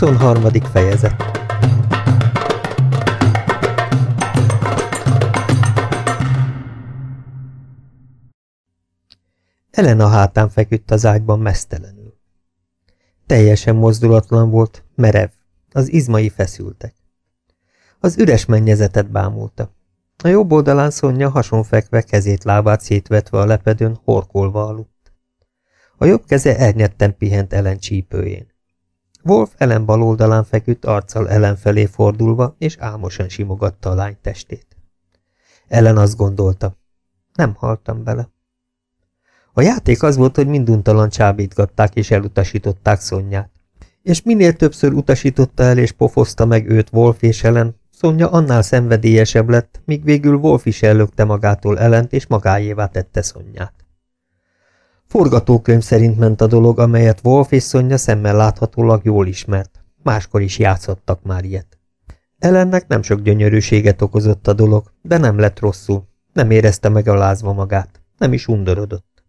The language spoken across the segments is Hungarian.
23. fejezet Elena hátán feküdt az ágyban mesztelenül. Teljesen mozdulatlan volt, merev, az izmai feszültek. Az üres mennyezetet bámulta. A jobb oldalán Szonya hasonfekve kezét lábát szétvetve a lepedőn, horkolva aludt. A jobb keze ernyetten pihent Ellen csípőjén. Wolf Ellen bal oldalán feküdt arccal Ellen felé fordulva, és álmosan simogatta a lány testét. Ellen azt gondolta, nem haltam bele. A játék az volt, hogy minduntalan csábítgatták és elutasították Szonyát. És minél többször utasította el és pofozta meg őt Wolf és Ellen, Szonya annál szenvedélyesebb lett, míg végül Wolf is ellökte magától Ellent és magáévá tette Szonyát. Forgatókönyv szerint ment a dolog, amelyet Wolf és Szonya szemmel láthatólag jól ismert. Máskor is játszottak már ilyet. Ellennek nem sok gyönyörűséget okozott a dolog, de nem lett rosszul. Nem érezte lázva magát. Nem is undorodott.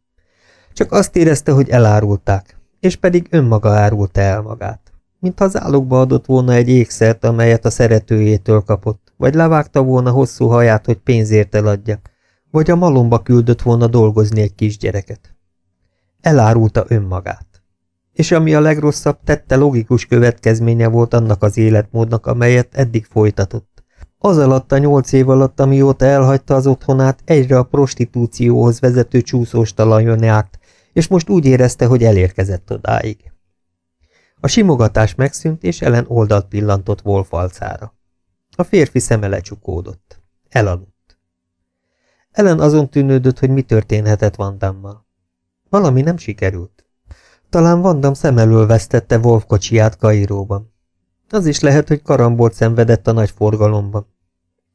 Csak azt érezte, hogy elárulták, és pedig önmaga árulta el magát. Mintha zálogba adott volna egy ékszert, amelyet a szeretőjétől kapott, vagy levágta volna hosszú haját, hogy pénzért eladja, vagy a malomba küldött volna dolgozni egy kisgyereket. Elárulta önmagát. És ami a legrosszabb, tette logikus következménye volt annak az életmódnak, amelyet eddig folytatott. Az alatt a nyolc év alatt, amióta elhagyta az otthonát, egyre a prostitúcióhoz vezető csúszós talajon járt, és most úgy érezte, hogy elérkezett odáig. A simogatás megszűnt, és Ellen oldalt pillantott Wolf alcára. A férfi szeme lecsukódott. Elaludt. Ellen azon tűnődött, hogy mi történhetett Vandammal. Valami nem sikerült. Talán Vandam szem elől vesztette Wolf kocsiját Kairóban. Az is lehet, hogy karambolt szenvedett a nagy forgalomban.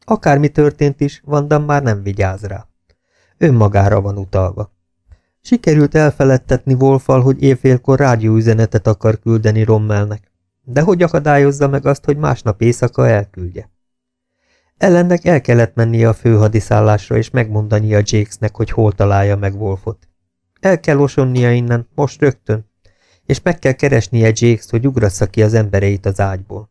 Akármi történt is, Vandam már nem vigyáz rá. Önmagára van utalva. Sikerült elfeledtetni Wolfal, hogy éjfélkor rádióüzenetet akar küldeni Rommelnek, de hogy akadályozza meg azt, hogy másnap éjszaka elküldje. Ellennek el kellett mennie a főhadiszállásra és megmondania Jakesnek, hogy hol találja meg Wolfot. El kell osonnia innen, most rögtön, és meg kell keresnie Jakes, hogy ugrassza ki az embereit az ágyból.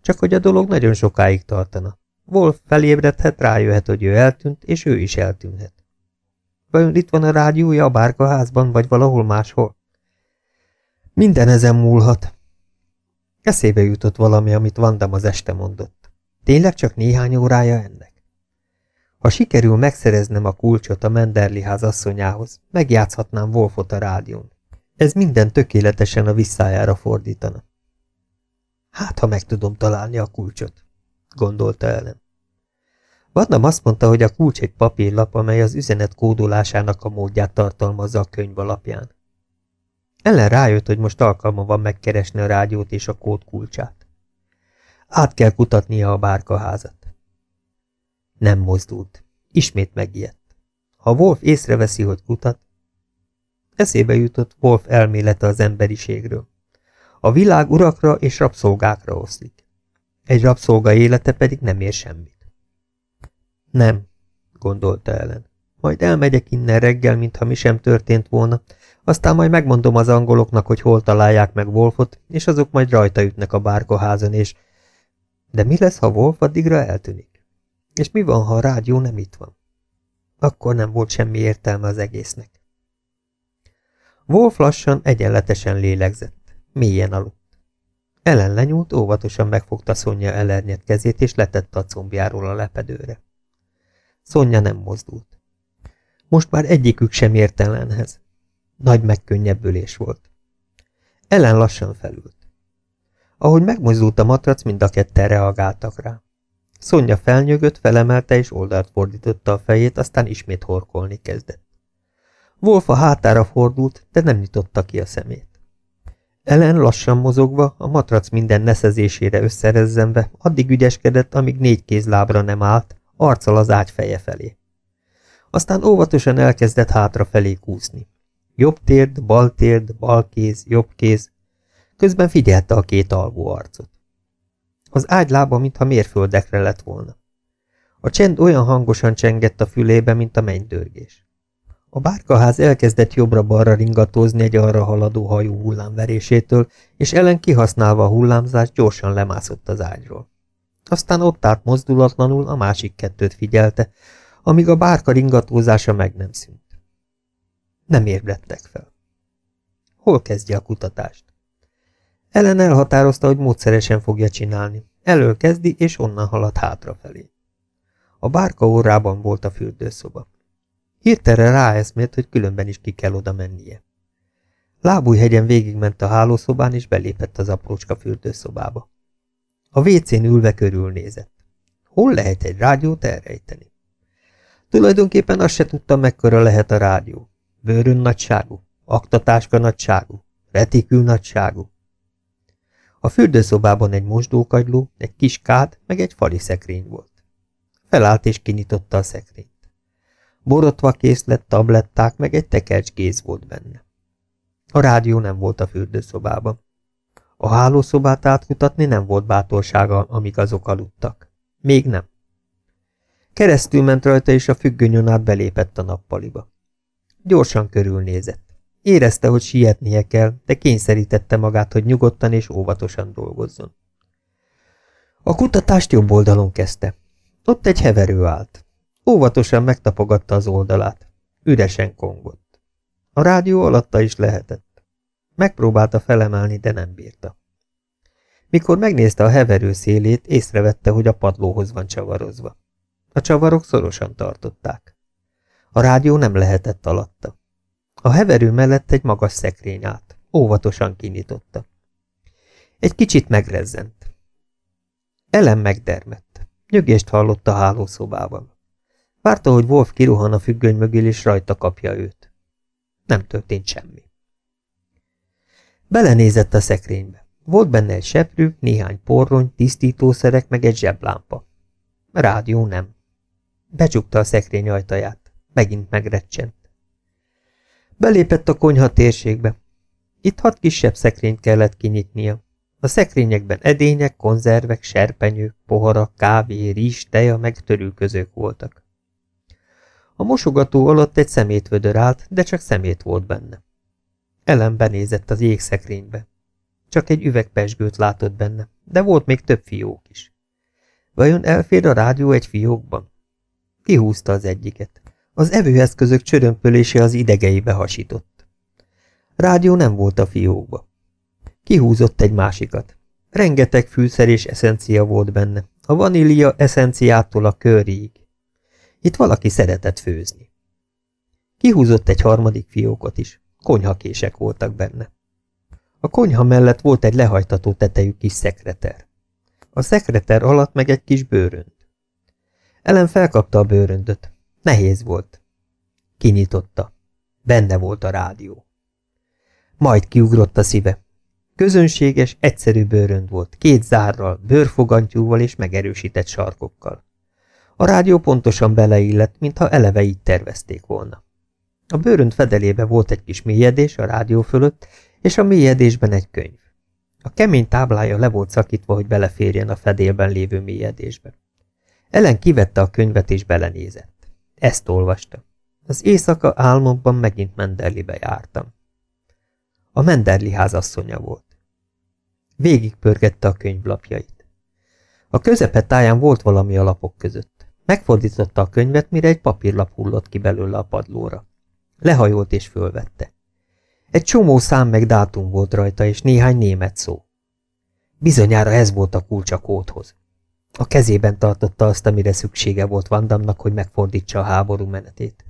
Csak hogy a dolog nagyon sokáig tartana. Wolf felébredhet, rájöhet, hogy ő eltűnt, és ő is eltűnhet. Vajon itt van a rádiója a bárkaházban, vagy valahol máshol? Minden ezen múlhat. Eszébe jutott valami, amit Vandam az este mondott. Tényleg csak néhány órája ennek? Ha sikerül megszereznem a kulcsot a Menderli ház asszonyához, megjátszhatnám Wolfot a rádión. Ez minden tökéletesen a visszájára fordítana. Hát, ha meg tudom találni a kulcsot, gondolta ellen. Vadnam azt mondta, hogy a kulcs egy papírlap, amely az üzenet kódolásának a módját tartalmazza a könyv alapján. Ellen rájött, hogy most alkalma van megkeresni a rádiót és a kód kulcsát. Át kell kutatnia a bárkaházat. Nem mozdult. Ismét megijedt. Ha Wolf észreveszi, hogy kutat, eszébe jutott Wolf elmélete az emberiségről. A világ urakra és rabszolgákra oszlik. Egy rabszolga élete pedig nem ér semmit. Nem, gondolta ellen. Majd elmegyek innen reggel, mintha mi sem történt volna, aztán majd megmondom az angoloknak, hogy hol találják meg Wolfot, és azok majd rajta ütnek a bárkaházon, és... De mi lesz, ha Wolf addigra eltűnik? És mi van, ha a rádió nem itt van? Akkor nem volt semmi értelme az egésznek. Wolf lassan, egyenletesen lélegzett. Mélyen aludt. Ellen lenyúlt, óvatosan megfogta Szonya elernyett kezét, és letette a combjáról a lepedőre. Szonya nem mozdult. Most már egyikük sem ért ellenhez. Nagy megkönnyebbülés volt. Ellen lassan felült. Ahogy megmozdult a matrac, mind a ketten reagáltak rá. Szonya felnyögött, felemelte és oldalt fordította a fejét, aztán ismét horkolni kezdett. Wolf a hátára fordult, de nem nyitotta ki a szemét. Ellen lassan mozogva, a matrac minden neszezésére összerezzenve, addig ügyeskedett, amíg négy kézlábra nem állt, arccal az ágy feje felé. Aztán óvatosan elkezdett hátrafelé kúszni. Jobb térd, bal térd, bal kéz, jobb kéz. Közben figyelte a két alvó arcot. Az ágy lába, mintha mérföldekre lett volna. A csend olyan hangosan csengett a fülébe, mint a mennydörgés. A bárkaház elkezdett jobbra-balra ringatózni egy arra haladó hajó hullámverésétől, és ellen kihasználva a hullámzást gyorsan lemászott az ágyról. Aztán ott állt mozdulatlanul, a másik kettőt figyelte, amíg a bárka ringatózása meg nem szűnt. Nem ébredtek fel. Hol kezdje a kutatást? Ellen elhatározta, hogy módszeresen fogja csinálni. Elől kezdi, és onnan halad hátrafelé. A bárka órában volt a fürdőszoba. Hirtelen ráeszmélt, hogy különben is ki kell oda mennie. Lábújhegyen végigment a hálószobán, és belépett az aprócska fürdőszobába. A vécén ülve körülnézett. Hol lehet egy rádiót elrejteni? Tulajdonképpen azt se tudtam, mekkora lehet a rádió. Bőrön nagyságú, aktatáska nagyságú, retikül nagyságú. A fürdőszobában egy mosdókagyló, egy kis kád, meg egy fali szekrény volt. Felállt és kinyitotta a szekrényt. Borotva készlet, tabletták, meg egy tekercs géz volt benne. A rádió nem volt a fürdőszobában. A hálószobát átkutatni nem volt bátorsága, amíg azok aludtak. Még nem. Keresztül ment rajta, és a függönyön át belépett a nappaliba. Gyorsan körülnézett. Érezte, hogy sietnie kell, de kényszerítette magát, hogy nyugodtan és óvatosan dolgozzon. A kutatást jobb oldalon kezdte. Ott egy heverő állt. Óvatosan megtapogatta az oldalát. Üresen kongott. A rádió alatta is lehetett. Megpróbálta felemelni, de nem bírta. Mikor megnézte a heverő szélét, észrevette, hogy a padlóhoz van csavarozva. A csavarok szorosan tartották. A rádió nem lehetett alatta. A heverő mellett egy magas szekrény állt. Óvatosan kinyitotta. Egy kicsit megrezzent. Elem megdermett. Nyögést hallott a hálószobában. Várta, hogy Wolf kiruhan a függöny mögül, és rajta kapja őt. Nem történt semmi. Belenézett a szekrénybe. Volt benne egy seprű, néhány porrony, tisztítószerek, meg egy zseblámpa. Rádió nem. Becsukta a szekrény ajtaját. Megint megrecsent. Belépett a konyha térségbe. Itt hat kisebb szekrényt kellett kinyitnia. A szekrényekben edények, konzervek, serpenyők, poharak, kávé, rizs, teja, meg törülközők voltak. A mosogató alatt egy szemétvödör állt, de csak szemét volt benne. Ellen benézett az jégszekrénybe. Csak egy üvegpesgőt látott benne, de volt még több fiók is. Vajon elfér a rádió egy fiókban? Kihúzta az egyiket. Az evőeszközök csörömpölése az idegeibe hasított. Rádió nem volt a fiókba. Kihúzott egy másikat. Rengeteg fűszer és eszencia volt benne, a vanília eszenciától a körig. Itt valaki szeretett főzni. Kihúzott egy harmadik fiókot is. Konyhakések voltak benne. A konyha mellett volt egy lehajtató tetejű kis szekreter. A szekreter alatt meg egy kis bőrönd. Ellen felkapta a bőröndöt. Nehéz volt. Kinyitotta. Benne volt a rádió. Majd kiugrott a szíve. Közönséges, egyszerű bőrönd volt, két zárral, bőrfogantyúval és megerősített sarkokkal. A rádió pontosan beleillett, mintha eleve így tervezték volna. A bőrönd fedelébe volt egy kis mélyedés a rádió fölött, és a mélyedésben egy könyv. A kemény táblája le volt szakítva, hogy beleférjen a fedélben lévő mélyedésbe. Ellen kivette a könyvet és belenézett. Ezt olvasta. Az éjszaka álmomban megint Menderlibe jártam. A Menderli házasszonya volt. Végigpörgette a könyvlapjait. A közepe táján volt valami a lapok között. Megfordította a könyvet, mire egy papírlap hullott ki belőle a padlóra. Lehajolt és fölvette. Egy csomó szám meg dátum volt rajta, és néhány német szó. Bizonyára ez volt a kulcs a kódhoz. A kezében tartotta azt, amire szüksége volt Vandamnak, hogy megfordítsa a háború menetét.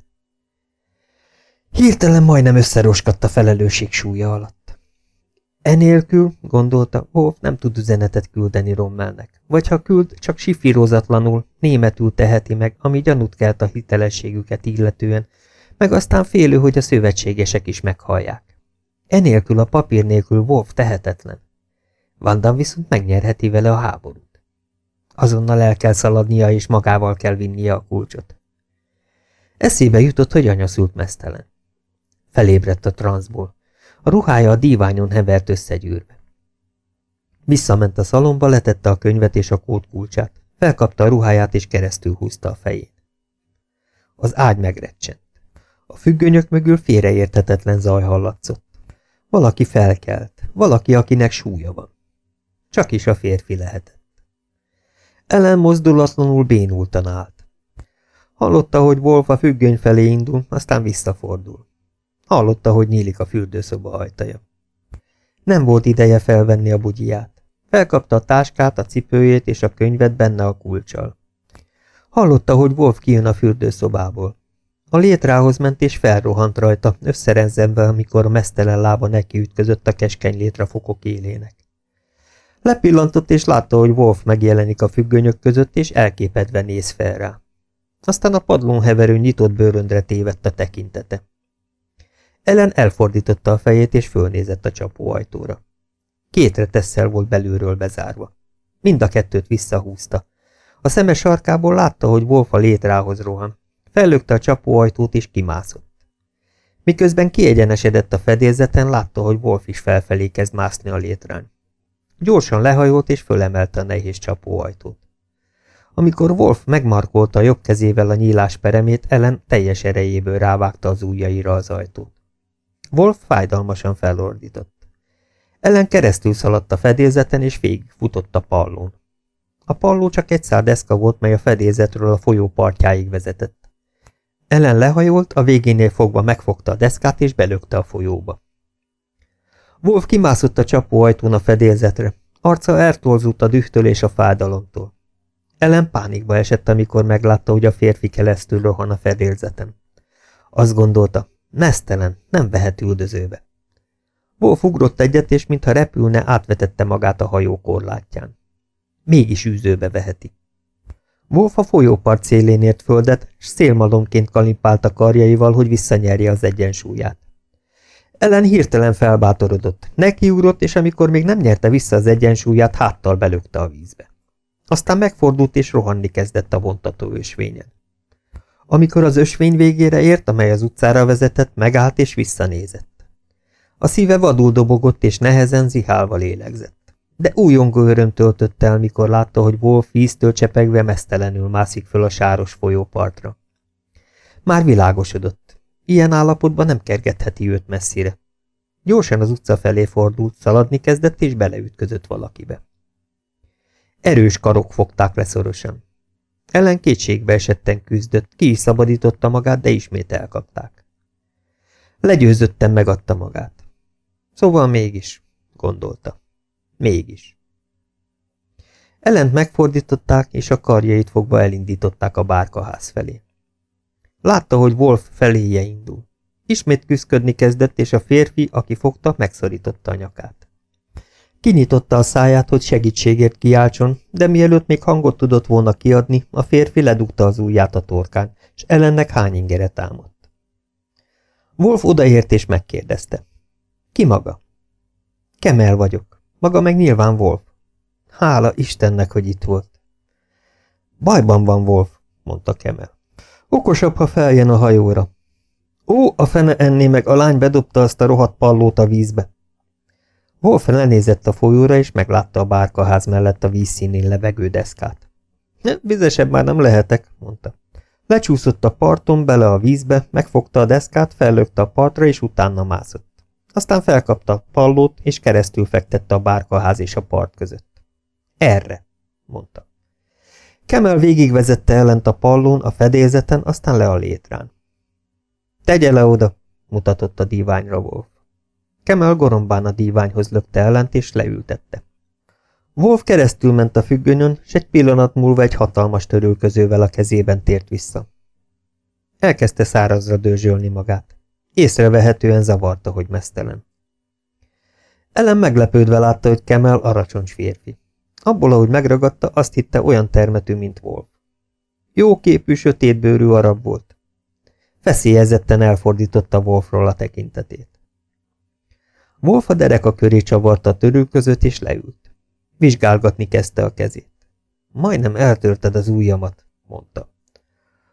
Hirtelen majdnem összeroskadt a felelősség súlya alatt. Enélkül, gondolta, Wolf nem tud üzenetet küldeni Rommelnek, vagy ha küld, csak sifírozatlanul, németül teheti meg, ami gyanút kelt a hitelességüket illetően, meg aztán félő, hogy a szövetségesek is meghallják. Enélkül a papír nélkül Wolf tehetetlen. Vandam viszont megnyerheti vele a háborút. Azonnal el kell szaladnia, és magával kell vinnie a kulcsot. Eszébe jutott, hogy anya szült mesztelen. Felébredt a transzból. A ruhája a díványon hevert összegyűrve. Visszament a szalomba, letette a könyvet és a kódkulcsát, felkapta a ruháját és keresztül húzta a fejét. Az ágy megrecsent. A függönyök mögül félreérthetetlen zaj hallatszott. Valaki felkelt, valaki, akinek súlya van. Csak is a férfi lehetett. Ellen mozdulatlanul bénultan állt. Hallotta, hogy Wolf a függöny felé indul, aztán visszafordul. Hallotta, hogy nyílik a fürdőszoba ajtaja. Nem volt ideje felvenni a bugyiját. Felkapta a táskát, a cipőjét és a könyvet benne a kulcsal. Hallotta, hogy Wolf kijön a fürdőszobából. A létrához ment és felrohant rajta, összerezzenve, amikor a mesztelen lába nekiütközött a keskeny létrafokok élének. Lepillantott és látta, hogy Wolf megjelenik a függönyök között, és elképedve néz fel rá. Aztán a padlón heverő nyitott bőröndre tévedt a tekintete. Ellen elfordította a fejét, és fölnézett a csapóajtóra. Kétre tesszel volt belülről bezárva. Mind a kettőt visszahúzta. A szeme sarkából látta, hogy Wolf a létrához rohan. Fellökte a csapóajtót, és kimászott. Miközben kiegyenesedett a fedélzeten, látta, hogy Wolf is felfelé kezd mászni a létrán. Gyorsan lehajolt, és fölemelte a nehéz csapóajtót. Amikor Wolf megmarkolta jobb kezével a nyílás peremét, Ellen teljes erejéből rávágta az ujjaira az ajtót. Wolf fájdalmasan felordított. Ellen keresztül szaladt a fedélzeten, és végig futott a pallón. A palló csak egy szár deszka volt, mely a fedélzetről a folyó partjáig vezetett. Ellen lehajolt, a végénél fogva megfogta a deszkát, és belökte a folyóba. Wolf kimászott a csapóajtón a fedélzetre. Arca eltorzult a dühtől és a fájdalomtól. Ellen pánikba esett, amikor meglátta, hogy a férfi keresztül rohan a fedélzeten. Azt gondolta, Nesztelen, nem vehet üldözőbe. Wolf ugrott egyet, és mintha repülne, átvetette magát a hajó korlátján. Mégis űzőbe veheti. Wolf a folyópart szélén ért földet, s szélmalomként kalimpált a karjaival, hogy visszanyerje az egyensúlyát. Ellen hirtelen felbátorodott, nekiugrott, és amikor még nem nyerte vissza az egyensúlyát, háttal belökte a vízbe. Aztán megfordult és rohanni kezdett a vontató ösvényen. Amikor az ösvény végére ért, amely az utcára vezetett, megállt és visszanézett. A szíve vadul dobogott és nehezen zihálva lélegzett. De újongó öröm töltött el, mikor látta, hogy Wolf víztől csepegve mesztelenül mászik föl a sáros folyópartra. Már világosodott. Ilyen állapotban nem kergetheti őt messzire. Gyorsan az utca felé fordult, szaladni kezdett és beleütközött valakibe. Erős karok fogták le szorosan. Ellen kétségbe esetten küzdött, ki is szabadította magát, de ismét elkapták. Legyőzötten megadta magát. Szóval mégis, gondolta. Mégis. Ellent megfordították, és a karjait fogva elindították a bárkaház felé. Látta, hogy Wolf feléje indul. Ismét küzdködni kezdett, és a férfi, aki fogta, megszorította a nyakát. Kinyitotta a száját, hogy segítségért kiáltson, de mielőtt még hangot tudott volna kiadni, a férfi ledugta az ujját a torkán, és ellennek hány ingere támadt. Wolf odaért és megkérdezte. Ki maga? Kemel vagyok. Maga meg nyilván Wolf. Hála Istennek, hogy itt volt. Bajban van Wolf, mondta Kemel. Okosabb, ha feljön a hajóra. Ó, a fene enné meg, a lány bedobta azt a rohadt pallót a vízbe. Wolf lenézett a folyóra, és meglátta a bárkaház mellett a vízszínén levegő deszkát. Vizesebb már nem lehetek, mondta. Lecsúszott a parton, bele a vízbe, megfogta a deszkát, fellökte a partra, és utána mászott. Aztán felkapta a pallót, és keresztül fektette a bárkaház és a part között. Erre, mondta. Kemel végigvezette ellent a pallón, a fedélzeten, aztán le a létrán. Tegye le oda, mutatott a díványra Wolf. Kemel gorombán a díványhoz lökte ellent, és leültette. Wolf keresztül ment a függönyön, s egy pillanat múlva egy hatalmas törülközővel a kezében tért vissza. Elkezdte szárazra dőzsölni magát. Észrevehetően zavarta, hogy mesztelen. Ellen meglepődve látta, hogy Kemel aracsoncs férfi. Abból, ahogy megragadta, azt hitte olyan termetű, mint Wolf. Jó képű, sötétbőrű arab volt. Feszélyezetten elfordította Wolfról a tekintetét. Wolf a dereka köré csavarta a törő között, és leült. Vizsgálgatni kezdte a kezét. Majdnem eltörted az ujjamat, mondta.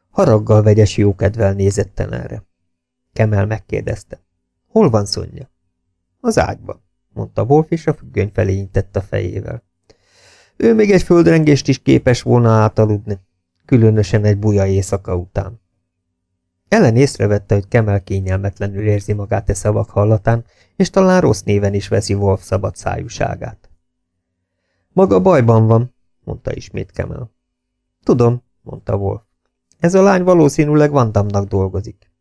Haraggal vegyes jókedvel nézett erre. Kemel megkérdezte. Hol van Szonya? Az ágyban, mondta Wolf, és a függöny felé intett a fejével. Ő még egy földrengést is képes volna átaludni, különösen egy buja éjszaka után. Ellen észrevette, hogy Kemel kényelmetlenül érzi magát e szavak hallatán, és talán rossz néven is veszi Wolf szabad szájúságát. Maga bajban van, mondta ismét Kemel. Tudom, mondta Wolf. Ez a lány valószínűleg Vandamnak dolgozik.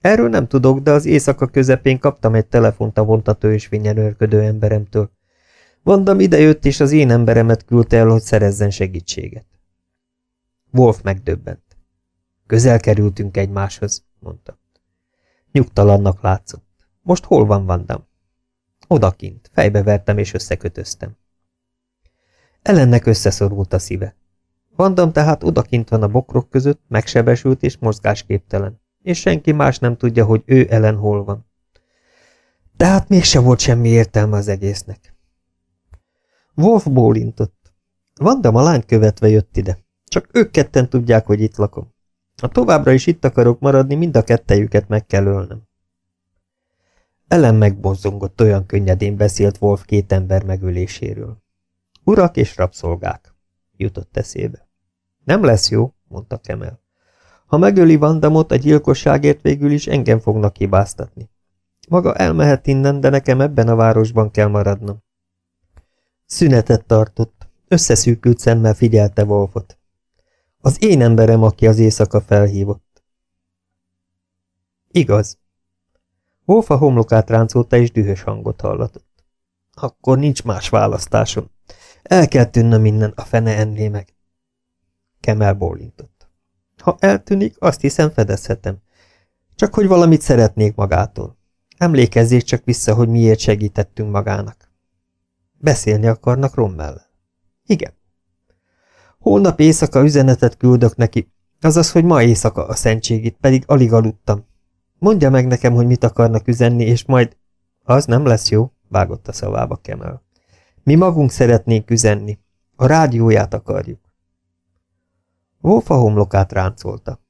Erről nem tudok, de az éjszaka közepén kaptam egy telefont a vontató és örködő emberemtől. Vandam idejött, és az én emberemet küldte el, hogy szerezzen segítséget. Wolf megdöbbent. Közel kerültünk egymáshoz, mondta. Nyugtalannak látszott. Most hol van Vandam? Odakint, fejbe vertem és összekötöztem. Ellennek összeszorult a szíve. Vandam tehát odakint van a bokrok között, megsebesült és mozgásképtelen, és senki más nem tudja, hogy ő ellen hol van. Tehát mégse volt semmi értelme az egésznek. Wolf bólintott. Vandam a lányt követve jött ide. Csak ők ketten tudják, hogy itt lakom. Ha továbbra is itt akarok maradni, mind a kettejüket meg kell ölnöm. Ellen megbonzongott, olyan könnyedén beszélt Wolf két ember megöléséről. Urak és rabszolgák, jutott eszébe. Nem lesz jó, mondta Kemel. Ha megöli Vandamot a gyilkosságért végül is engem fognak hibáztatni. Maga elmehet innen, de nekem ebben a városban kell maradnom. Szünetet tartott. Összeszűkült szemmel figyelte Wolfot. Az én emberem, aki az éjszaka felhívott. Igaz. Wolf a homlokát ráncolta, és dühös hangot hallatott. Akkor nincs más választásom. El kell tűnnöm innen, a fene enné meg. Kemel bólintott. Ha eltűnik, azt hiszem fedezhetem. Csak hogy valamit szeretnék magától. Emlékezzék csak vissza, hogy miért segítettünk magának. Beszélni akarnak Rommel? Igen. Holnap éjszaka üzenetet küldök neki, azaz, hogy ma éjszaka a szentségit, pedig alig aludtam. Mondja meg nekem, hogy mit akarnak üzenni, és majd... Az nem lesz jó, vágott a szavába Kemel. Mi magunk szeretnénk üzenni. A rádióját akarjuk. Wolf a homlokát ráncolta.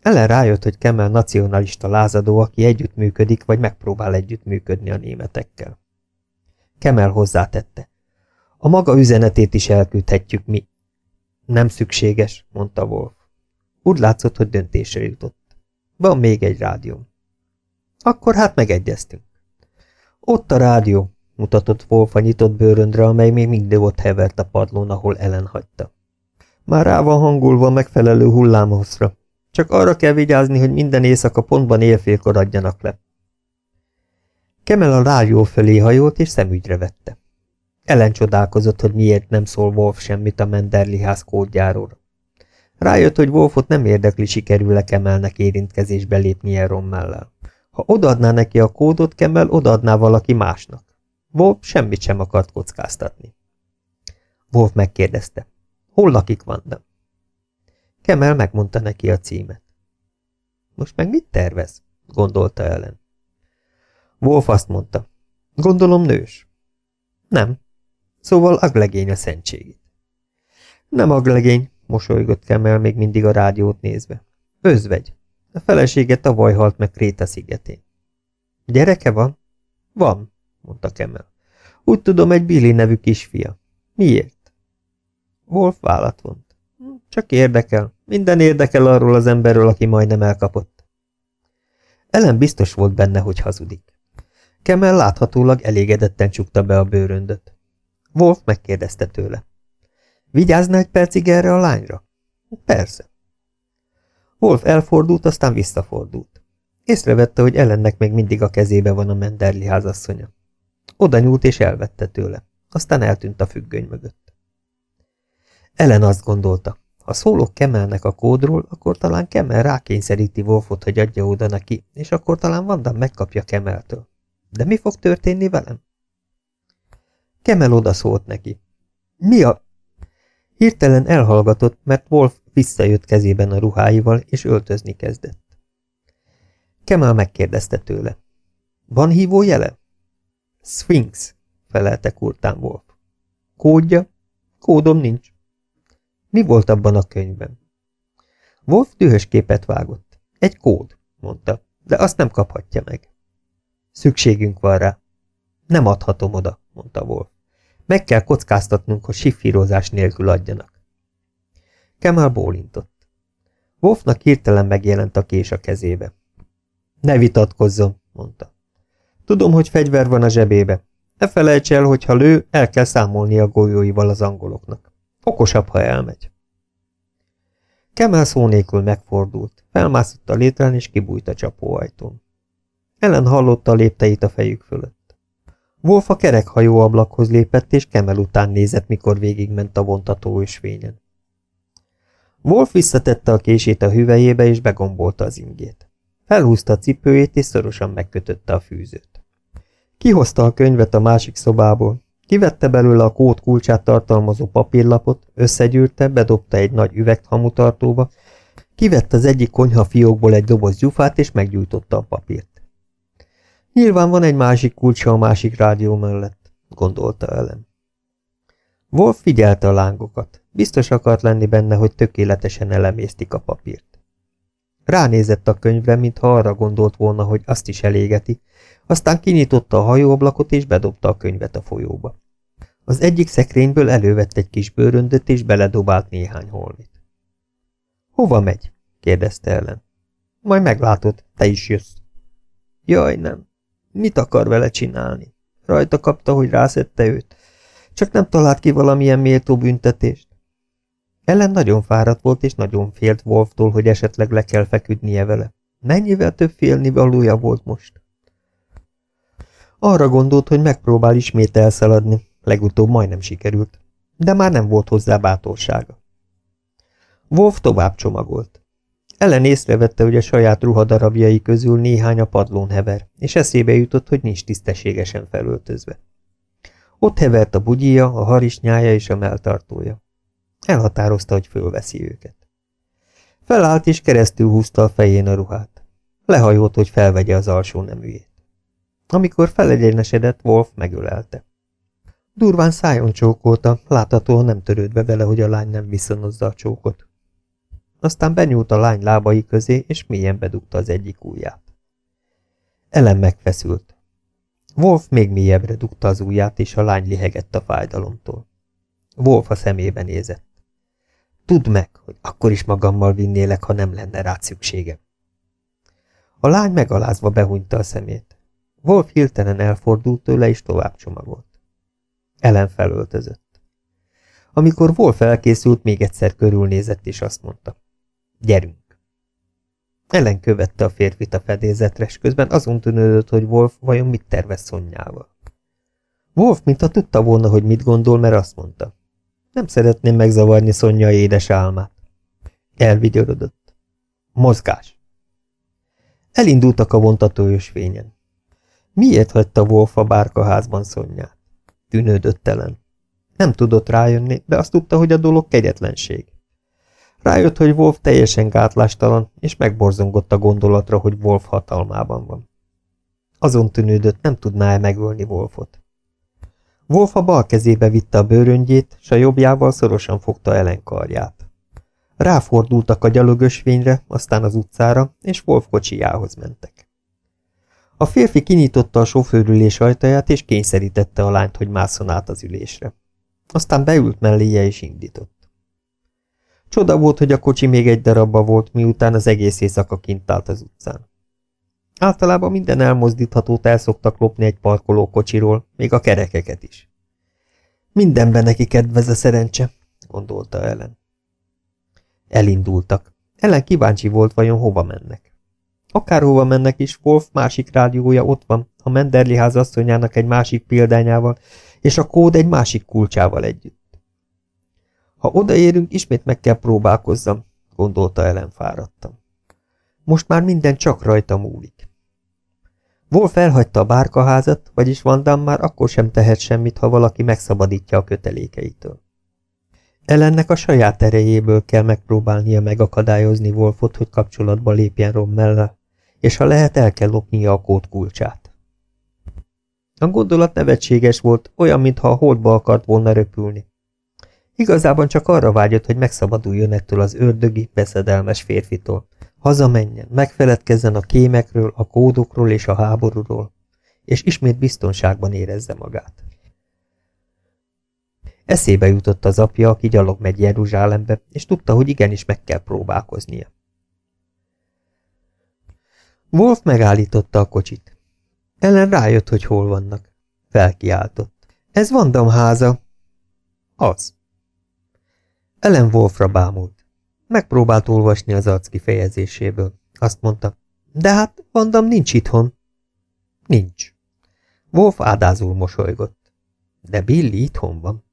Ellen rájött, hogy Kemel nacionalista lázadó, aki együttműködik, vagy megpróbál együttműködni a németekkel. Kemel hozzátette. A maga üzenetét is elküldhetjük mi. Nem szükséges, mondta Wolf. Úgy látszott, hogy döntésre jutott. Van még egy rádió. Akkor hát megegyeztünk. Ott a rádió, mutatott Wolf a nyitott bőröndre, amely még mindig ott hevert a padlón, ahol Ellen hagyta. Már rá van hangulva megfelelő hullámhozra. Csak arra kell vigyázni, hogy minden éjszaka pontban élfélkor adjanak le. Kemel a rádió felé hajolt, és szemügyre vette. Ellen csodálkozott, hogy miért nem szól Wolf semmit a Menderli ház kódjáról. Rájött, hogy Wolfot nem érdekli, sikerül-e Kemelnek érintkezésbe lépnie Rommellel. Ha odaadná neki a kódot, Kemel odaadná valaki másnak. Wolf semmit sem akart kockáztatni. Wolf megkérdezte, hol lakik Vanda? Kemel megmondta neki a címet. Most meg mit tervez? gondolta ellen. Wolf azt mondta, gondolom nős. Nem, Szóval aglegény a szentségét. Nem aglegény, mosolygott Kemel még mindig a rádiót nézve. Özvegy. A felesége tavaly halt meg Kréta szigetén. Gyereke van? Van, mondta Kemel. Úgy tudom, egy Billy nevű kisfia. Miért? Wolf vállat vont. Csak érdekel. Minden érdekel arról az emberről, aki majdnem elkapott. Ellen biztos volt benne, hogy hazudik. Kemel láthatólag elégedetten csukta be a bőröndöt. Wolf megkérdezte tőle. Vigyázna egy percig erre a lányra? Persze. Wolf elfordult, aztán visszafordult. Észrevette, hogy ellennek még mindig a kezébe van a Menderli házasszonya. Oda nyúlt és elvette tőle, aztán eltűnt a függöny mögött. Ellen azt gondolta, ha szólok Kemelnek a kódról, akkor talán Kemel rákényszeríti Wolfot, hogy adja oda neki, és akkor talán Vandam megkapja Kemeltől. De mi fog történni velem? Kemel odaszólt neki. Mi a... Hirtelen elhallgatott, mert Wolf visszajött kezében a ruháival, és öltözni kezdett. Kemel megkérdezte tőle. Van hívó jele? Sphinx, felelte kurtán Wolf. Kódja? Kódom nincs. Mi volt abban a könyvben? Wolf dühös képet vágott. Egy kód, mondta, de azt nem kaphatja meg. Szükségünk van rá. Nem adhatom oda, mondta Wolf. Meg kell kockáztatnunk, hogy siffírozás nélkül adjanak. Kemal bólintott. Wolfnak hirtelen megjelent a kés a kezébe. Ne vitatkozzon, mondta. Tudom, hogy fegyver van a zsebébe. Ne felejts el, hogy ha lő, el kell számolni a golyóival az angoloknak. Okosabb, ha elmegy. Kemel szó megfordult, felmászott a létrán és kibújt a csapóajtón. Ellen hallotta a lépteit a fejük fölött. Wolf a kerekhajó ablakhoz lépett, és Kemel után nézett, mikor végigment a vontató ösvényen. Wolf visszatette a kését a hüvelyébe, és begombolta az ingét. Felhúzta a cipőjét, és szorosan megkötötte a fűzőt. Kihozta a könyvet a másik szobából, kivette belőle a kód kulcsát tartalmazó papírlapot, összegyűrte, bedobta egy nagy üveghamutartóba, kivette az egyik konyha fiókból egy doboz gyufát, és meggyújtotta a papírt. Nyilván van egy másik kulcsa a másik rádió mellett, gondolta ellen. Wolf figyelte a lángokat. Biztos akart lenni benne, hogy tökéletesen elemésztik a papírt. Ránézett a könyvre, mintha arra gondolt volna, hogy azt is elégeti, aztán kinyitotta a hajóablakot és bedobta a könyvet a folyóba. Az egyik szekrényből elővett egy kis bőröndöt és beledobált néhány holmit. Hova megy? kérdezte ellen. Majd meglátod, te is jössz. Jaj, nem. Mit akar vele csinálni? Rajta kapta, hogy rászette őt. Csak nem talált ki valamilyen méltó büntetést. Ellen nagyon fáradt volt, és nagyon félt Wolftól, hogy esetleg le kell feküdnie vele. Mennyivel több félni valója volt most? Arra gondolt, hogy megpróbál ismét elszaladni, legutóbb majdnem sikerült, de már nem volt hozzá bátorsága. Wolf tovább csomagolt. Ellen észrevette, hogy a saját ruhadarabjai közül néhány a padlón hever, és eszébe jutott, hogy nincs tisztességesen felöltözve. Ott hevert a bugyija, a harisnyája és a melltartója. Elhatározta, hogy fölveszi őket. Felállt és keresztül húzta a fején a ruhát. Lehajolt, hogy felvegye az alsó neműjét. Amikor felegyenesedett, Wolf megölelte. Durván szájon csókolta, láthatóan nem törődve vele, hogy a lány nem viszonozza a csókot. Aztán benyúlt a lány lábai közé, és mélyen bedugta az egyik ujját. Ellen megfeszült. Wolf még mélyebbre dugta az ujját, és a lány lihegett a fájdalomtól. Wolf a szemébe nézett. Tudd meg, hogy akkor is magammal vinnélek, ha nem lenne rá szükségem. A lány megalázva behunyta a szemét. Wolf hirtelen elfordult tőle, és tovább csomagolt. Ellen felöltözött. Amikor Wolf elkészült, még egyszer körülnézett, és azt mondta. Gyerünk! Ellen követte a férfit a fedélzetre, és közben azon tűnődött, hogy Wolf vajon mit tervez szonyával. Wolf, mintha tudta volna, hogy mit gondol, mert azt mondta. Nem szeretném megzavarni Szonya édes álmát. Elvigyorodott. Mozgás. Elindultak a vontató ösvényen. Miért hagyta Wolf a bárkaházban Szonyát? Tűnődött telen. Nem tudott rájönni, de azt tudta, hogy a dolog kegyetlenség. Rájött, hogy Wolf teljesen gátlástalan, és megborzongott a gondolatra, hogy Wolf hatalmában van. Azon tűnődött, nem tudná-e megölni Wolfot. Wolf a bal kezébe vitte a bőröngyét, s a jobbjával szorosan fogta Ellen karját. Ráfordultak a gyalogösvényre, aztán az utcára, és Wolf kocsijához mentek. A férfi kinyitotta a sofőrülés ajtaját, és kényszerítette a lányt, hogy másszon át az ülésre. Aztán beült melléje és indított. Csoda volt, hogy a kocsi még egy darabba volt, miután az egész éjszaka kint állt az utcán. Általában minden elmozdíthatót el szoktak lopni egy parkoló kocsiról, még a kerekeket is. Mindenben neki kedvez a szerencse, gondolta Ellen. Elindultak. Ellen kíváncsi volt, vajon hova mennek. Akárhova mennek is, Wolf másik rádiója ott van, a Menderli ház asszonyának egy másik példányával, és a kód egy másik kulcsával együtt. Ha odaérünk, ismét meg kell próbálkozzam, gondolta Ellen fáradtam. Most már minden csak rajta múlik. Wolf elhagyta a bárkaházat, vagyis Vandam már akkor sem tehet semmit, ha valaki megszabadítja a kötelékeitől. Ellennek a saját erejéből kell megpróbálnia megakadályozni Wolfot, hogy kapcsolatba lépjen Rommellel, és ha lehet, el kell lopnia a kód kulcsát. A gondolat nevetséges volt, olyan, mintha a holdba akart volna röpülni. Igazában csak arra vágyott, hogy megszabaduljon ettől az ördögi, beszedelmes férfitól. Hazamenjen, megfeledkezzen a kémekről, a kódokról és a háborúról, és ismét biztonságban érezze magát. Eszébe jutott az apja, aki gyalog megy Jeruzsálembe, és tudta, hogy igenis meg kell próbálkoznia. Wolf megállította a kocsit. Ellen rájött, hogy hol vannak. Felkiáltott. Ez Vandam háza. Az. Ellen Wolfra bámult. Megpróbált olvasni az arc kifejezéséből. Azt mondta, de hát Vandam nincs itthon. Nincs. Wolf ádázul mosolygott. De Billy itthon van.